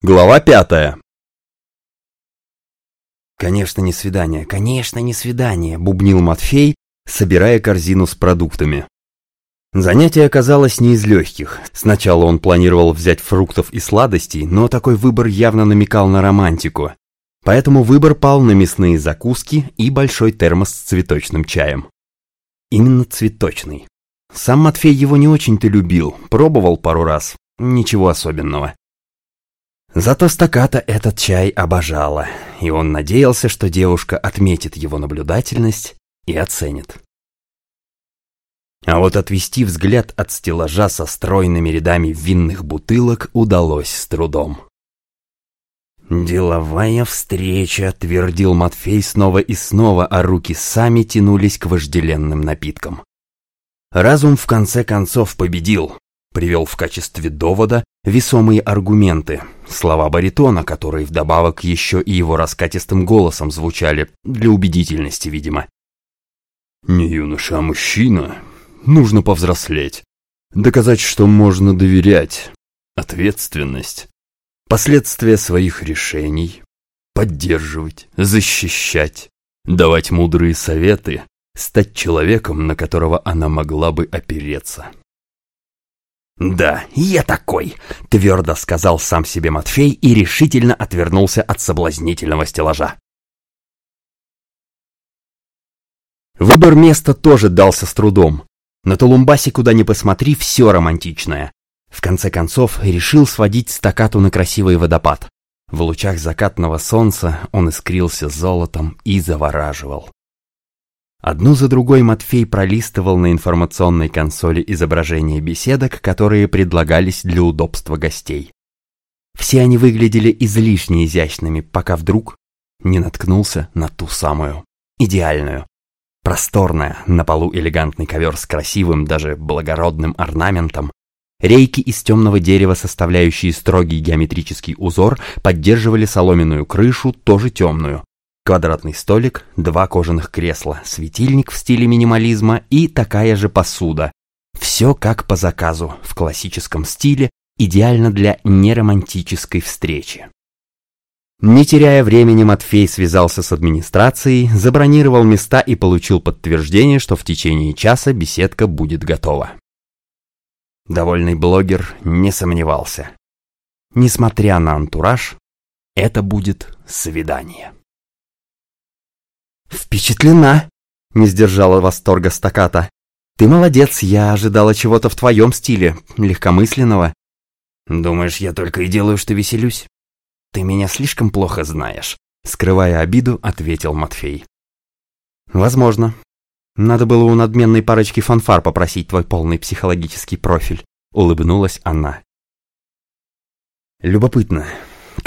Глава пятая. «Конечно, не свидание, конечно, не свидание», — бубнил Матфей, собирая корзину с продуктами. Занятие оказалось не из легких. Сначала он планировал взять фруктов и сладостей, но такой выбор явно намекал на романтику. Поэтому выбор пал на мясные закуски и большой термос с цветочным чаем. Именно цветочный. Сам Матфей его не очень-то любил, пробовал пару раз. Ничего особенного. Зато стаката этот чай обожала, и он надеялся, что девушка отметит его наблюдательность и оценит. А вот отвести взгляд от стеллажа со стройными рядами винных бутылок удалось с трудом. «Деловая встреча», — твердил Матфей снова и снова, а руки сами тянулись к вожделенным напиткам. Разум в конце концов победил, привел в качестве довода весомые аргументы, слова баритона, которые вдобавок еще и его раскатистым голосом звучали, для убедительности, видимо. «Не юноша, а мужчина. Нужно повзрослеть. Доказать, что можно доверять. Ответственность. Последствия своих решений. Поддерживать, защищать, давать мудрые советы, стать человеком, на которого она могла бы опереться». «Да, я такой», — твердо сказал сам себе Матфей и решительно отвернулся от соблазнительного стеллажа. Выбор места тоже дался с трудом. На Толумбасе, куда ни посмотри, все романтичное. В конце концов, решил сводить стакату на красивый водопад. В лучах закатного солнца он искрился золотом и завораживал. Одну за другой Матфей пролистывал на информационной консоли изображения беседок, которые предлагались для удобства гостей. Все они выглядели излишне изящными, пока вдруг не наткнулся на ту самую, идеальную. Просторная, на полу элегантный ковер с красивым, даже благородным орнаментом. Рейки из темного дерева, составляющие строгий геометрический узор, поддерживали соломенную крышу, тоже темную, Квадратный столик, два кожаных кресла, светильник в стиле минимализма и такая же посуда. Все как по заказу, в классическом стиле, идеально для неромантической встречи. Не теряя времени, Матфей связался с администрацией, забронировал места и получил подтверждение, что в течение часа беседка будет готова. Довольный блогер не сомневался. Несмотря на антураж, это будет свидание. «Впечатлена!» — не сдержала восторга стаката. «Ты молодец, я ожидала чего-то в твоем стиле, легкомысленного». «Думаешь, я только и делаю, что веселюсь?» «Ты меня слишком плохо знаешь», — скрывая обиду, ответил Матфей. «Возможно. Надо было у надменной парочки фанфар попросить твой полный психологический профиль», — улыбнулась она. «Любопытно,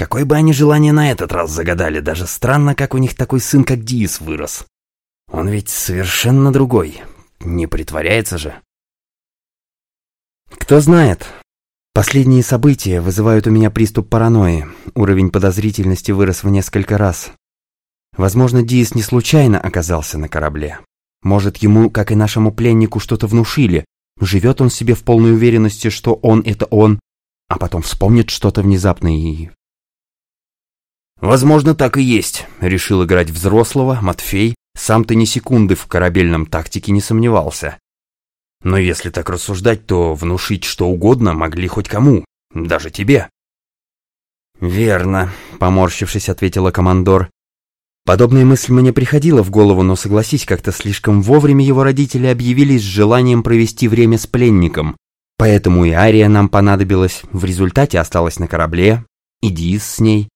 Какое бы они желание на этот раз загадали, даже странно, как у них такой сын, как Диис, вырос. Он ведь совершенно другой, не притворяется же. Кто знает. Последние события вызывают у меня приступ паранойи. Уровень подозрительности вырос в несколько раз. Возможно, Диис не случайно оказался на корабле. Может, ему, как и нашему пленнику, что-то внушили. Живет он себе в полной уверенности, что он — это он, а потом вспомнит что-то внезапно и «Возможно, так и есть», — решил играть взрослого Матфей, сам-то ни секунды в корабельном тактике не сомневался. Но если так рассуждать, то внушить что угодно могли хоть кому, даже тебе. «Верно», — поморщившись, ответила командор. Подобная мысль мне приходила в голову, но согласись, как-то слишком вовремя его родители объявились с желанием провести время с пленником. Поэтому и Ария нам понадобилась, в результате осталась на корабле, и Дис с ней.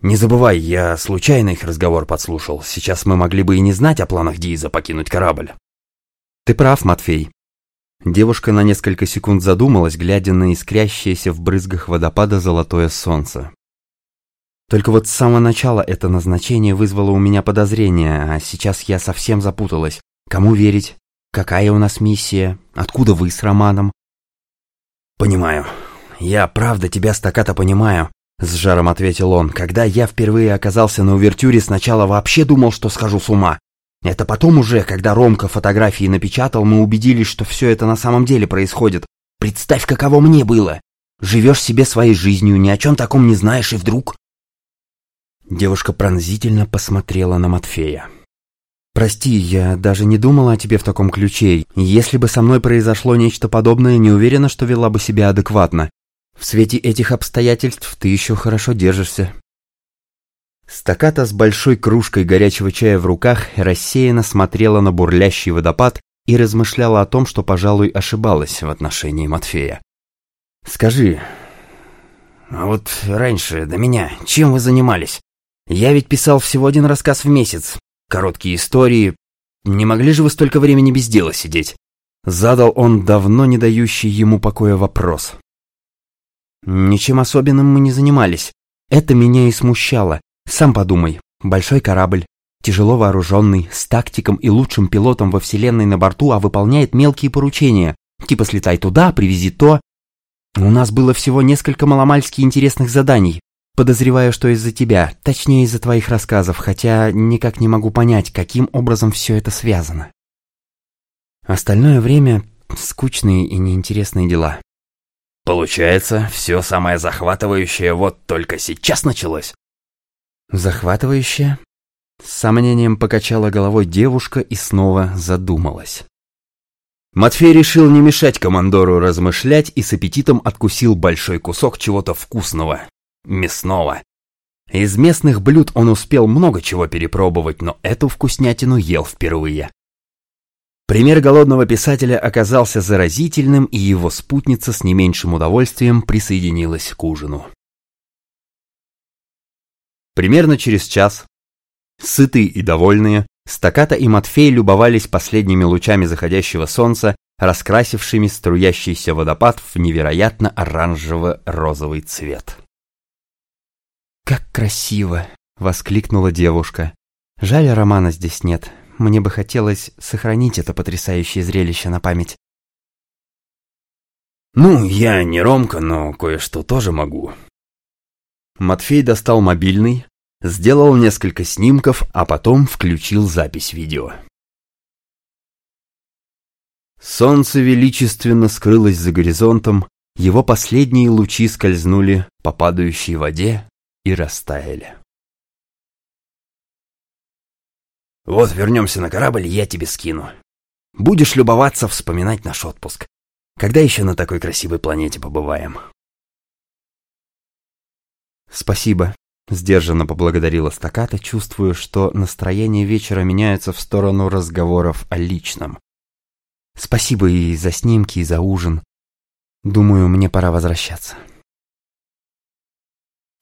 «Не забывай, я случайно их разговор подслушал. Сейчас мы могли бы и не знать о планах Диза покинуть корабль». «Ты прав, Матфей». Девушка на несколько секунд задумалась, глядя на искрящееся в брызгах водопада золотое солнце. Только вот с самого начала это назначение вызвало у меня подозрение, а сейчас я совсем запуталась. Кому верить? Какая у нас миссия? Откуда вы с Романом? Понимаю. Я правда тебя стаката понимаю. С жаром ответил он. Когда я впервые оказался на увертюре, сначала вообще думал, что схожу с ума. Это потом уже, когда Ромка фотографии напечатал, мы убедились, что все это на самом деле происходит. Представь, каково мне было. Живешь себе своей жизнью, ни о чем таком не знаешь, и вдруг...» Девушка пронзительно посмотрела на Матфея. «Прости, я даже не думала о тебе в таком ключе. Если бы со мной произошло нечто подобное, не уверена, что вела бы себя адекватно. В свете этих обстоятельств ты еще хорошо держишься». Стаката с большой кружкой горячего чая в руках рассеянно смотрела на бурлящий водопад и размышляла о том, что, пожалуй, ошибалась в отношении Матфея. «Скажи, а вот раньше, до меня, чем вы занимались? Я ведь писал всего один рассказ в месяц, короткие истории. Не могли же вы столько времени без дела сидеть?» Задал он давно не дающий ему покоя вопрос. «Ничем особенным мы не занимались. Это меня и смущало. Сам подумай, большой корабль, тяжело вооруженный, с тактиком и лучшим пилотом во вселенной на борту, а выполняет мелкие поручения, типа слетай туда, привези то. У нас было всего несколько маломальски интересных заданий, Подозреваю, что из-за тебя, точнее из-за твоих рассказов, хотя никак не могу понять, каким образом все это связано. Остальное время — скучные и неинтересные дела. Получается, все самое захватывающее вот только сейчас началось? Захватывающее? С сомнением покачала головой девушка и снова задумалась. Матфей решил не мешать командору размышлять и с аппетитом откусил большой кусок чего-то вкусного, мясного. Из местных блюд он успел много чего перепробовать, но эту вкуснятину ел впервые. Пример голодного писателя оказался заразительным, и его спутница с не меньшим удовольствием присоединилась к ужину. Примерно через час, сытые и довольные, Стаката и Матфей любовались последними лучами заходящего солнца, раскрасившими струящийся водопад в невероятно оранжево-розовый цвет. «Как красиво!» — воскликнула девушка. «Жаль, романа здесь нет. Мне бы хотелось сохранить это потрясающее зрелище на память». «Ну, я не Ромка, но кое-что тоже могу». Матфей достал мобильный, сделал несколько снимков, а потом включил запись видео. Солнце величественно скрылось за горизонтом, его последние лучи скользнули по падающей воде, и растаяли. Вот вернемся на корабль, я тебе скину. Будешь любоваться, вспоминать наш отпуск. Когда еще на такой красивой планете побываем? Спасибо, сдержанно поблагодарила стаката, чувствуя, что настроение вечера меняется в сторону разговоров о личном. Спасибо и за снимки, и за ужин. Думаю, мне пора возвращаться.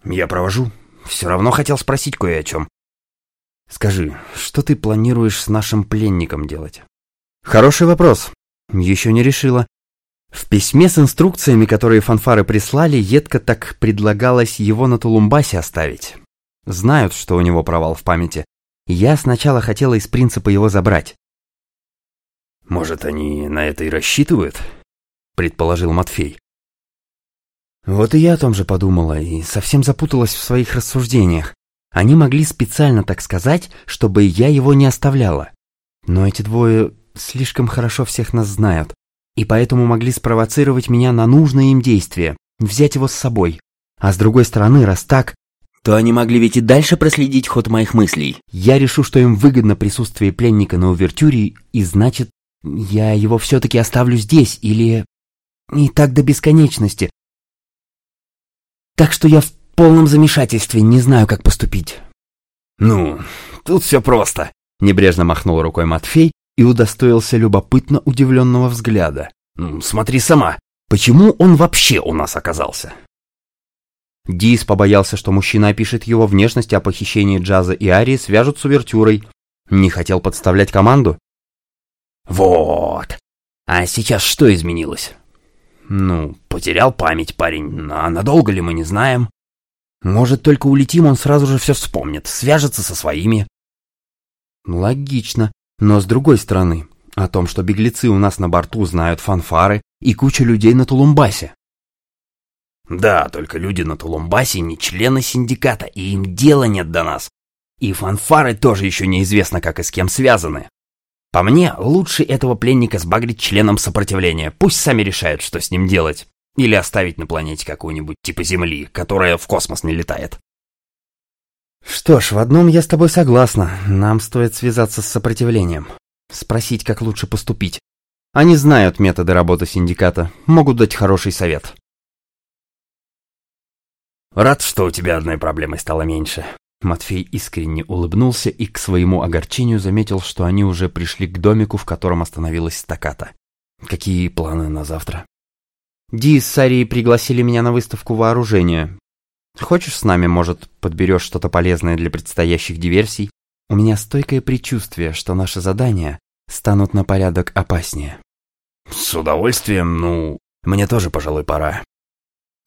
Я провожу. Все равно хотел спросить кое о чем. Скажи, что ты планируешь с нашим пленником делать? Хороший вопрос. Еще не решила. В письме с инструкциями, которые фанфары прислали, едко так предлагалось его на Тулумбасе оставить. Знают, что у него провал в памяти. Я сначала хотела из принципа его забрать. «Может, они на это и рассчитывают?» — предположил Матфей. Вот и я о том же подумала и совсем запуталась в своих рассуждениях. Они могли специально так сказать, чтобы я его не оставляла. Но эти двое слишком хорошо всех нас знают, и поэтому могли спровоцировать меня на нужное им действие, взять его с собой. А с другой стороны, раз так, то они могли ведь и дальше проследить ход моих мыслей. Я решу, что им выгодно присутствие пленника на увертюре, и значит, я его все-таки оставлю здесь, или... И так до бесконечности, так что я в полном замешательстве, не знаю, как поступить. Ну, тут все просто. Небрежно махнул рукой Матфей и удостоился любопытно удивленного взгляда. Ну, смотри сама, почему он вообще у нас оказался? Дис побоялся, что мужчина опишет его внешность, а похищение Джаза и Арии свяжут с увертюрой. Не хотел подставлять команду? Вот. А сейчас что изменилось? Ну, потерял память парень, а надолго ли мы не знаем. Может, только улетим, он сразу же все вспомнит, свяжется со своими. Логично, но с другой стороны, о том, что беглецы у нас на борту знают фанфары и куча людей на Тулумбасе. Да, только люди на Тулумбасе не члены синдиката, и им дела нет до нас. И фанфары тоже еще неизвестно, как и с кем связаны. По мне, лучше этого пленника сбагрить членом сопротивления. Пусть сами решают, что с ним делать. Или оставить на планете какую-нибудь типа Земли, которая в космос не летает. Что ж, в одном я с тобой согласна. Нам стоит связаться с сопротивлением. Спросить, как лучше поступить. Они знают методы работы синдиката, могут дать хороший совет. Рад, что у тебя одной проблемой стало меньше. Матфей искренне улыбнулся и к своему огорчению заметил, что они уже пришли к домику, в котором остановилась стаката. Какие планы на завтра? Ди с Сарией пригласили меня на выставку вооружения. Хочешь с нами, может, подберешь что-то полезное для предстоящих диверсий? У меня стойкое предчувствие, что наши задания станут на порядок опаснее. С удовольствием, ну, мне тоже, пожалуй, пора.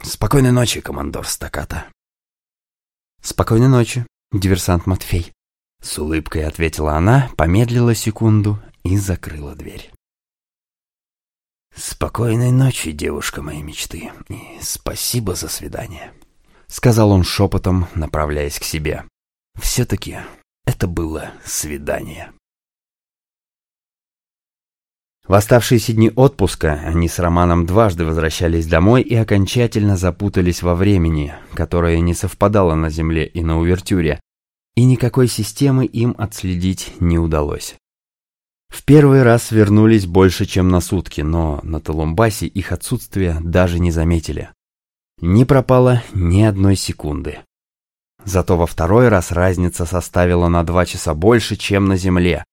Спокойной ночи, командор Стаката. Спокойной ночи, диверсант Матфей. С улыбкой ответила она, помедлила секунду и закрыла дверь. «Спокойной ночи, девушка моей мечты, и спасибо за свидание», — сказал он шепотом, направляясь к себе. «Все-таки это было свидание». В оставшиеся дни отпуска они с Романом дважды возвращались домой и окончательно запутались во времени, которое не совпадало на Земле и на Увертюре, и никакой системы им отследить не удалось. В первый раз вернулись больше, чем на сутки, но на Толумбасе их отсутствие даже не заметили. Не пропало ни одной секунды. Зато во второй раз разница составила на два часа больше, чем на Земле.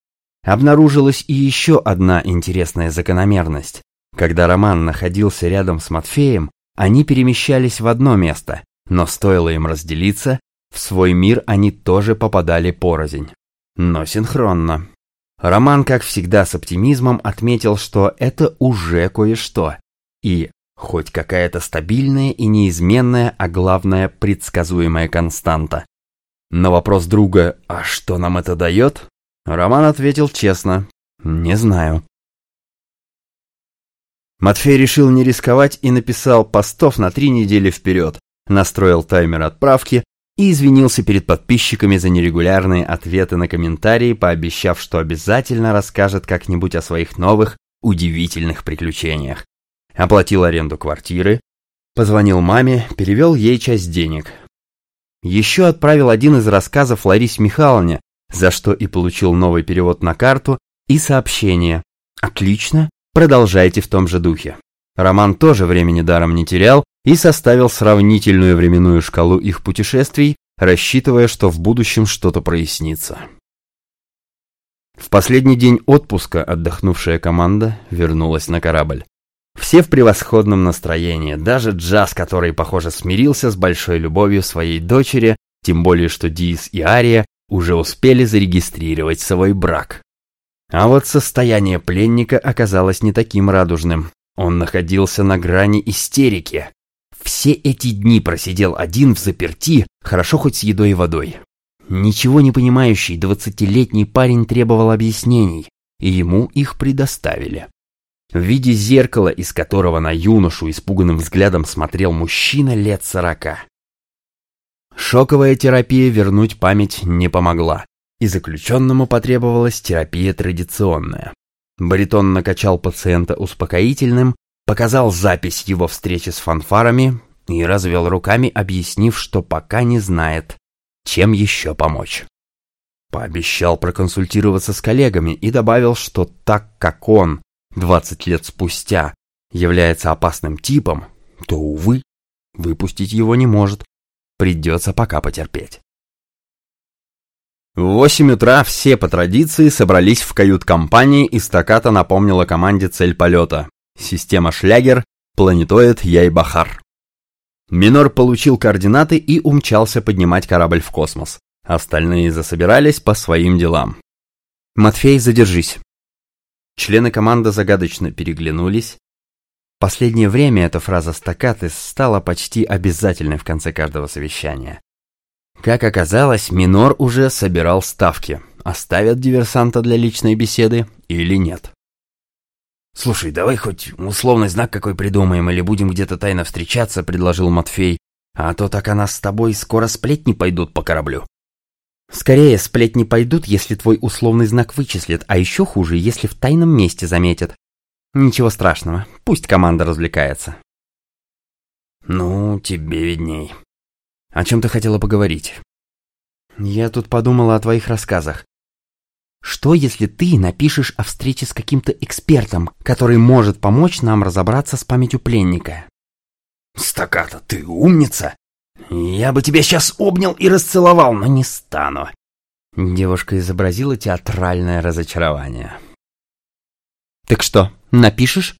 Обнаружилась и еще одна интересная закономерность. Когда Роман находился рядом с Матфеем, они перемещались в одно место, но стоило им разделиться, в свой мир они тоже попадали порознь. Но синхронно. Роман, как всегда с оптимизмом, отметил, что это уже кое-что. И хоть какая-то стабильная и неизменная, а главное, предсказуемая константа. На вопрос друга «А что нам это дает?» Роман ответил честно «Не знаю». Матфей решил не рисковать и написал постов на три недели вперед, настроил таймер отправки и извинился перед подписчиками за нерегулярные ответы на комментарии, пообещав, что обязательно расскажет как-нибудь о своих новых, удивительных приключениях. Оплатил аренду квартиры, позвонил маме, перевел ей часть денег. Еще отправил один из рассказов Ларисе Михайловне, за что и получил новый перевод на карту и сообщение. «Отлично, продолжайте в том же духе». Роман тоже времени даром не терял и составил сравнительную временную шкалу их путешествий, рассчитывая, что в будущем что-то прояснится. В последний день отпуска отдохнувшая команда вернулась на корабль. Все в превосходном настроении, даже Джаз, который, похоже, смирился с большой любовью своей дочери, тем более, что Диис и Ария уже успели зарегистрировать свой брак. А вот состояние пленника оказалось не таким радужным. Он находился на грани истерики. Все эти дни просидел один в заперти, хорошо хоть с едой и водой. Ничего не понимающий двадцатилетний парень требовал объяснений, и ему их предоставили. В виде зеркала, из которого на юношу испуганным взглядом смотрел мужчина лет сорока. Шоковая терапия вернуть память не помогла, и заключенному потребовалась терапия традиционная. Баритон накачал пациента успокоительным, показал запись его встречи с фанфарами и развел руками, объяснив, что пока не знает, чем еще помочь. Пообещал проконсультироваться с коллегами и добавил, что так как он, 20 лет спустя, является опасным типом, то, увы, выпустить его не может. Придется пока потерпеть. В восемь утра все по традиции собрались в кают-компании и стаката напомнила команде цель полета. Система «Шлягер», планетоид Яйбахар. Минор получил координаты и умчался поднимать корабль в космос. Остальные засобирались по своим делам. «Матфей, задержись». Члены команды загадочно переглянулись. Последнее время эта фраза стакаты стала почти обязательной в конце каждого совещания. Как оказалось, Минор уже собирал ставки, оставят диверсанта для личной беседы или нет. «Слушай, давай хоть условный знак какой придумаем или будем где-то тайно встречаться», — предложил Матфей. «А то так о нас с тобой скоро сплетни пойдут по кораблю». «Скорее сплетни пойдут, если твой условный знак вычислят, а еще хуже, если в тайном месте заметят. Ничего страшного, пусть команда развлекается». Ну, тебе видней. О чем ты хотела поговорить? Я тут подумала о твоих рассказах. Что, если ты напишешь о встрече с каким-то экспертом, который может помочь нам разобраться с памятью пленника? Стаката, ты умница! Я бы тебя сейчас обнял и расцеловал, но не стану. Девушка изобразила театральное разочарование. Так что, напишешь?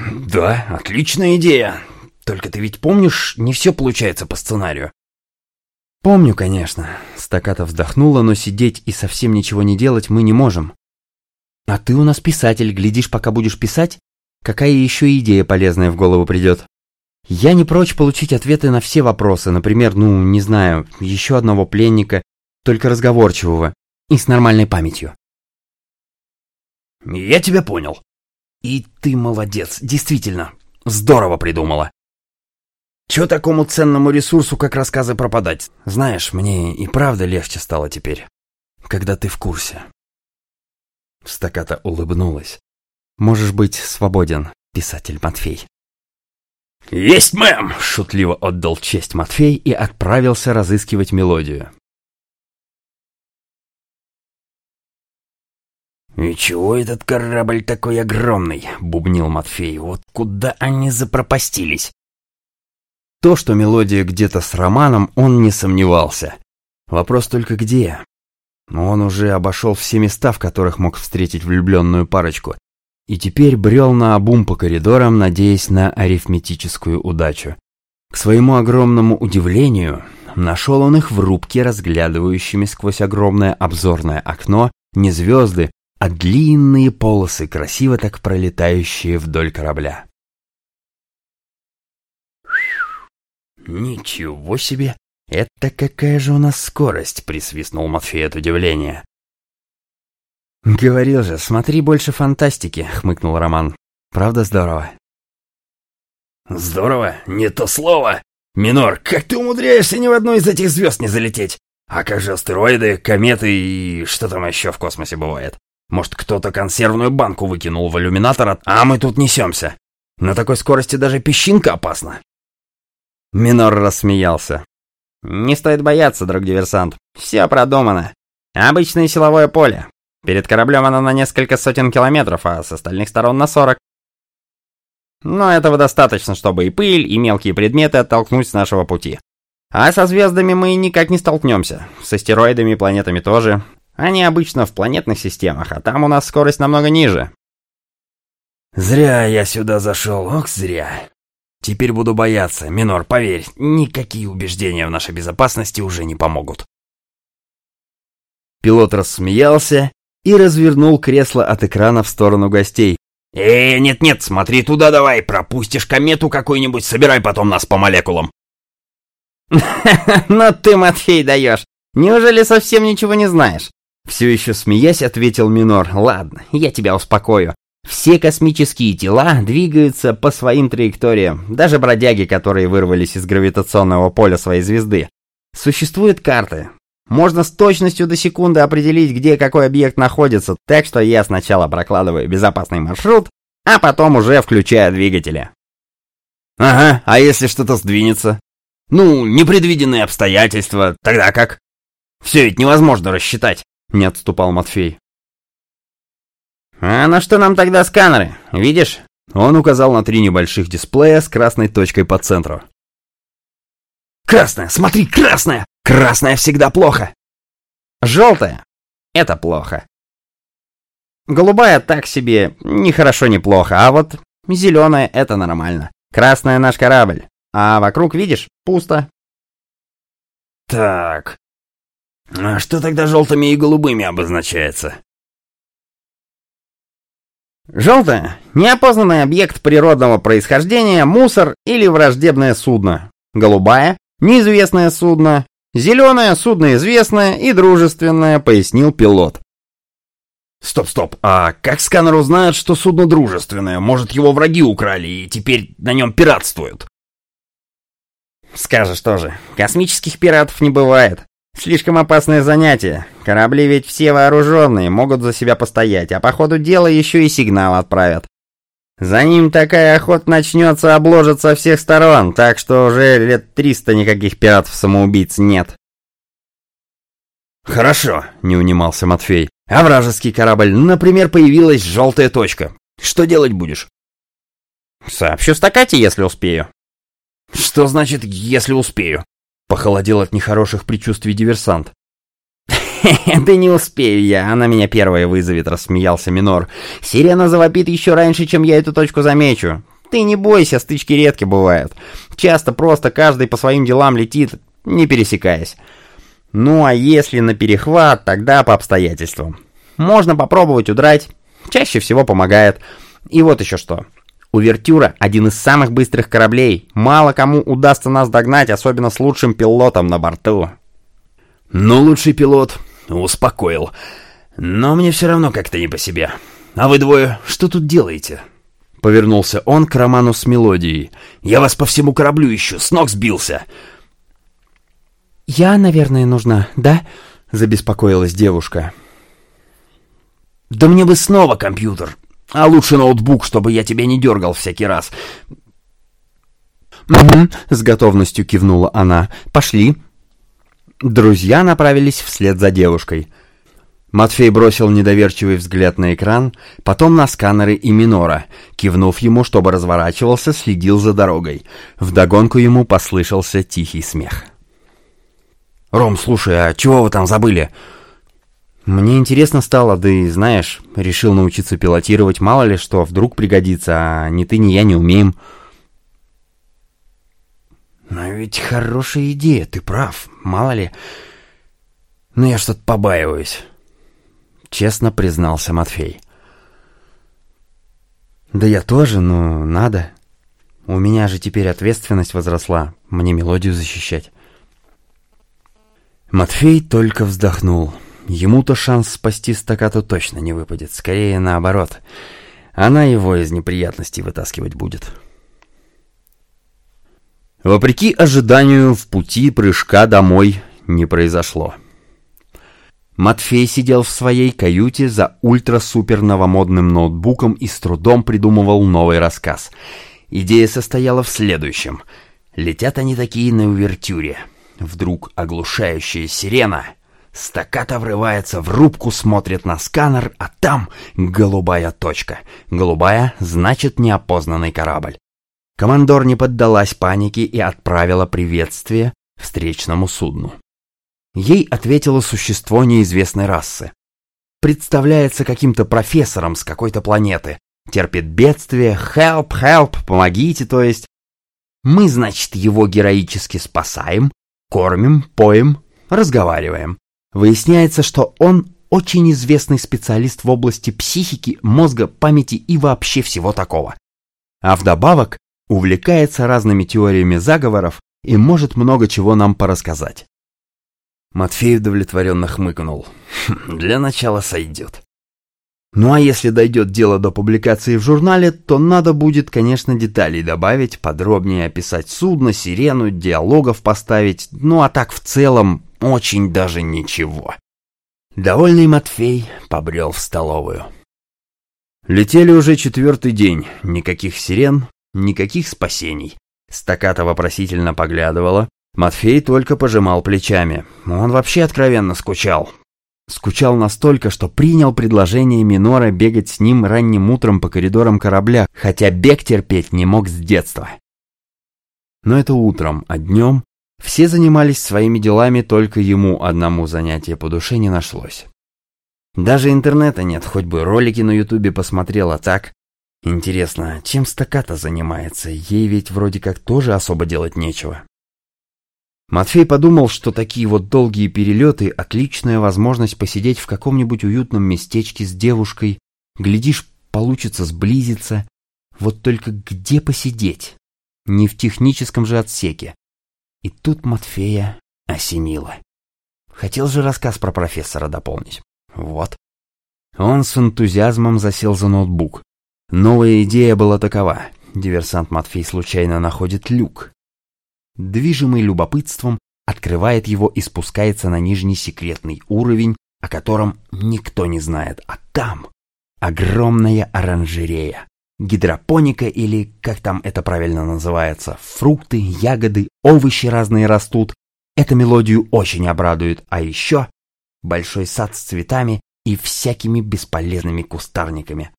Да, отличная идея. Только ты ведь помнишь, не все получается по сценарию. Помню, конечно. Стаката вздохнула, но сидеть и совсем ничего не делать мы не можем. А ты у нас писатель, глядишь, пока будешь писать, какая еще идея полезная в голову придет. Я не прочь получить ответы на все вопросы, например, ну, не знаю, еще одного пленника, только разговорчивого и с нормальной памятью. Я тебя понял. И ты молодец, действительно, здорово придумала. Чё такому ценному ресурсу, как рассказы, пропадать? Знаешь, мне и правда легче стало теперь, когда ты в курсе. Стаката улыбнулась. Можешь быть свободен, писатель Матфей. «Есть, мэм!» — шутливо отдал честь Матфей и отправился разыскивать мелодию. «И чего этот корабль такой огромный?» — бубнил Матфей. «Вот куда они запропастились?» То, что мелодия где-то с Романом, он не сомневался. Вопрос только где. Он уже обошел все места, в которых мог встретить влюбленную парочку, и теперь брел на обум по коридорам, надеясь на арифметическую удачу. К своему огромному удивлению, нашел он их в рубке, разглядывающими сквозь огромное обзорное окно не звезды, а длинные полосы, красиво так пролетающие вдоль корабля. «Ничего себе! Это какая же у нас скорость!» — присвистнул Матфей от удивления. «Говорил же, смотри больше фантастики», — хмыкнул Роман. «Правда здорово?» «Здорово? Не то слово! Минор, как ты умудряешься ни в одну из этих звезд не залететь? А как же астероиды, кометы и что там еще в космосе бывает? Может, кто-то консервную банку выкинул в иллюминатор, а мы тут несемся? На такой скорости даже песчинка опасна!» Минор рассмеялся. «Не стоит бояться, друг-диверсант. Все продумано. Обычное силовое поле. Перед кораблем оно на несколько сотен километров, а с остальных сторон на сорок. Но этого достаточно, чтобы и пыль, и мелкие предметы оттолкнуть с нашего пути. А со звездами мы никак не столкнемся. С астероидами и планетами тоже. Они обычно в планетных системах, а там у нас скорость намного ниже. Зря я сюда зашел, ох, зря. Теперь буду бояться, Минор, поверь, никакие убеждения в нашей безопасности уже не помогут. Пилот рассмеялся и развернул кресло от экрана в сторону гостей. «Э, нет-нет, смотри туда давай, пропустишь комету какую-нибудь, собирай потом нас по молекулам». «Ну ты, Матфей, даешь! Неужели совсем ничего не знаешь?» Все еще смеясь, ответил Минор. «Ладно, я тебя успокою. Все космические тела двигаются по своим траекториям, даже бродяги, которые вырвались из гравитационного поля своей звезды. Существуют карты. Можно с точностью до секунды определить, где какой объект находится, так что я сначала прокладываю безопасный маршрут, а потом уже включаю двигатели. Ага, а если что-то сдвинется? Ну, непредвиденные обстоятельства, тогда как? Все ведь невозможно рассчитать, не отступал Матфей. «А на что нам тогда сканеры? Видишь?» Он указал на три небольших дисплея с красной точкой по центру. «Красная! Смотри, красная! Красная всегда плохо!» «Желтая! Это плохо!» «Голубая так себе, ни хорошо, ни плохо, а вот зеленая — это нормально. Красная — наш корабль, а вокруг, видишь, пусто». «Так, а что тогда желтыми и голубыми обозначается?» Желтое – неопознанный объект природного происхождения, мусор или враждебное судно. Голубая – неизвестное судно. Зеленое – судно известное и дружественное, пояснил пилот. Стоп-стоп, а как сканер узнает, что судно дружественное? Может, его враги украли и теперь на нем пиратствуют? Скажешь тоже, космических пиратов не бывает. Слишком опасное занятие. Корабли ведь все вооруженные, могут за себя постоять, а по ходу дела еще и сигнал отправят. За ним такая охота начнется, обложит со всех сторон, так что уже лет триста никаких пиратов-самоубийц нет. Хорошо, не унимался Матфей. А вражеский корабль, например, появилась желтая точка. Что делать будешь? Сообщу стакате, если успею. Что значит «если успею»? Похолодел от нехороших предчувствий диверсант. «Да не успею я, она меня первая вызовет», — рассмеялся Минор. «Сирена завопит еще раньше, чем я эту точку замечу. Ты не бойся, стычки редки бывают. Часто просто каждый по своим делам летит, не пересекаясь. Ну а если на перехват, тогда по обстоятельствам. Можно попробовать удрать, чаще всего помогает. И вот еще что. Увертюра — один из самых быстрых кораблей. Мало кому удастся нас догнать, особенно с лучшим пилотом на борту. Ну, лучший пилот успокоил. Но мне все равно как-то не по себе. А вы двое что тут делаете? Повернулся он к Роману с мелодией. Я вас по всему кораблю ищу, с ног сбился. «Я, наверное, нужна, да?» — забеспокоилась девушка. «Да мне бы снова компьютер, а лучше ноутбук, чтобы я тебя не дергал всякий раз». «Угу», — с готовностью кивнула она. «Пошли». Друзья направились вслед за девушкой. Матфей бросил недоверчивый взгляд на экран, потом на сканеры и Минора. Кивнув ему, чтобы разворачивался, следил за дорогой. Вдогонку ему послышался тихий смех. «Ром, слушай, а чего вы там забыли?» «Мне интересно стало, да и, знаешь, решил научиться пилотировать, мало ли что, вдруг пригодится, а ни ты, ни я не умеем». «Но ведь хорошая идея, ты прав, мало ли. Но я что-то побаиваюсь», — честно признался Матфей. «Да я тоже, но надо. У меня же теперь ответственность возросла, мне мелодию защищать». Матфей только вздохнул. Ему-то шанс спасти стакату точно не выпадет. Скорее наоборот. Она его из неприятностей вытаскивать будет. Вопреки ожиданию, в пути прыжка домой не произошло. Матфей сидел в своей каюте за ультра-супер-новомодным ноутбуком и с трудом придумывал новый рассказ. Идея состояла в следующем. Летят они такие на увертюре. Вдруг оглушающая сирена. Стаката врывается в рубку, смотрит на сканер, а там голубая точка. Голубая значит неопознанный корабль. Командор не поддалась панике и отправила приветствие встречному судну. Ей ответило существо неизвестной расы. Представляется каким-то профессором с какой-то планеты. Терпит бедствие, help, help, помогите, то есть. Мы, значит, его героически спасаем, Кормим, поем, разговариваем. Выясняется, что он очень известный специалист в области психики, мозга, памяти и вообще всего такого. А вдобавок увлекается разными теориями заговоров и может много чего нам порассказать. Матфей удовлетворенно хмыкнул. «Хм, «Для начала сойдет». Ну а если дойдет дело до публикации в журнале, то надо будет, конечно, деталей добавить, подробнее описать судно, сирену, диалогов поставить, ну а так в целом очень даже ничего. Довольный Матфей побрел в столовую. Летели уже четвертый день, никаких сирен, никаких спасений. Стаката вопросительно поглядывала, Матфей только пожимал плечами. Он вообще откровенно скучал. Скучал настолько, что принял предложение Минора бегать с ним ранним утром по коридорам корабля, хотя бег терпеть не мог с детства. Но это утром, а днем все занимались своими делами, только ему одному занятие по душе не нашлось. Даже интернета нет, хоть бы ролики на ютубе посмотрела так. Интересно, чем стаката занимается? Ей ведь вроде как тоже особо делать нечего. Матфей подумал, что такие вот долгие перелеты – отличная возможность посидеть в каком-нибудь уютном местечке с девушкой. Глядишь, получится сблизиться. Вот только где посидеть? Не в техническом же отсеке. И тут Матфея осенило. Хотел же рассказ про профессора дополнить. Вот. Он с энтузиазмом засел за ноутбук. Новая идея была такова. Диверсант Матфей случайно находит люк, движимый любопытством, открывает его и спускается на нижний секретный уровень, о котором никто не знает, а там огромная оранжерея. Гидропоника или как там это правильно называется, фрукты, ягоды, овощи разные растут. Эта мелодию очень обрадует, а еще большой сад с цветами и всякими бесполезными кустарниками.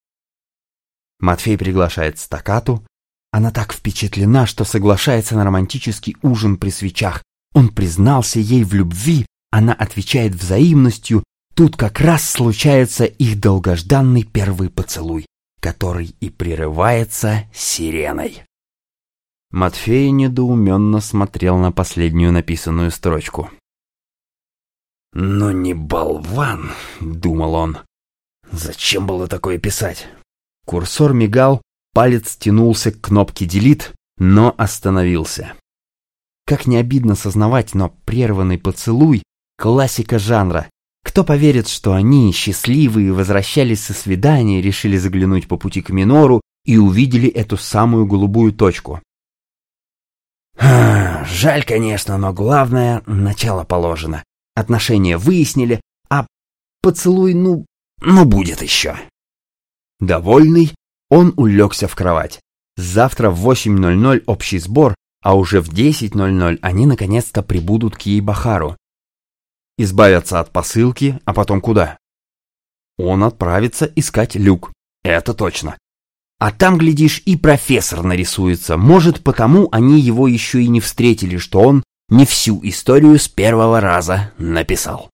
Матфей приглашает стакату. Она так впечатлена, что соглашается на романтический ужин при свечах. Он признался ей в любви, она отвечает взаимностью. Тут как раз случается их долгожданный первый поцелуй, который и прерывается сиреной. Матфей недоуменно смотрел на последнюю написанную строчку. «Ну не болван!» — думал он. «Зачем было такое писать?» Курсор мигал, палец тянулся к кнопке «Делит», но остановился. Как не обидно сознавать, но прерванный поцелуй — классика жанра. Кто поверит, что они, счастливые, возвращались со свидания, решили заглянуть по пути к Минору и увидели эту самую голубую точку? Жаль, конечно, но главное, начало положено. Отношения выяснили, а поцелуй, ну, ну будет еще. Довольный, он улегся в кровать. Завтра в 8.00 общий сбор, а уже в 10.00 они наконец-то прибудут к Ейбахару. Избавятся от посылки, а потом куда? Он отправится искать люк, это точно. А там, глядишь, и профессор нарисуется. Может, потому они его еще и не встретили, что он не всю историю с первого раза написал.